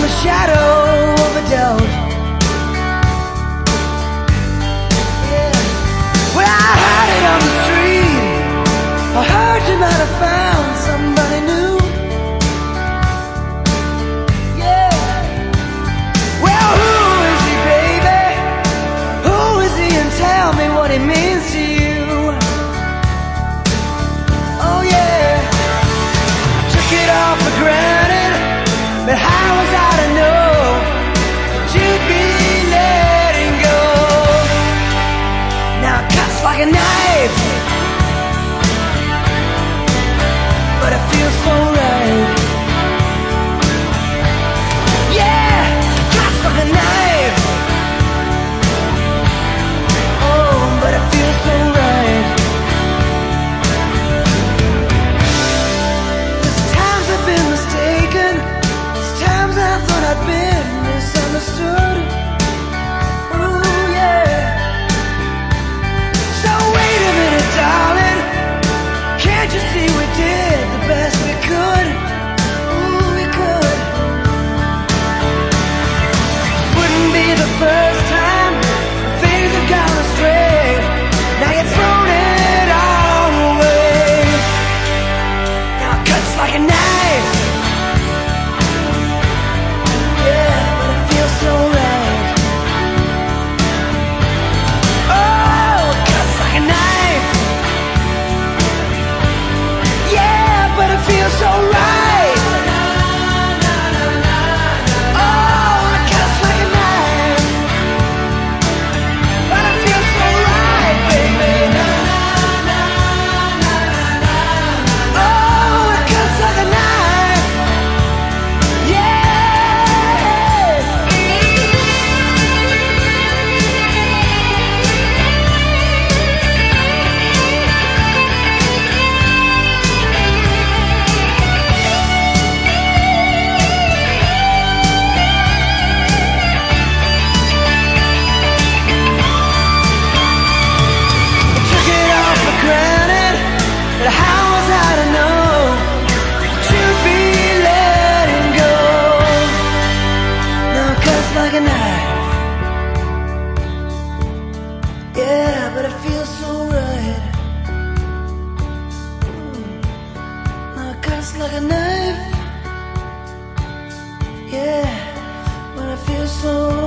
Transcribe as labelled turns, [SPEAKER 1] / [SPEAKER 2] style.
[SPEAKER 1] the shadows. like a knife, but it feels so. the first time. but it feels so right. Now it cuts like a knife. Yeah, but it feels so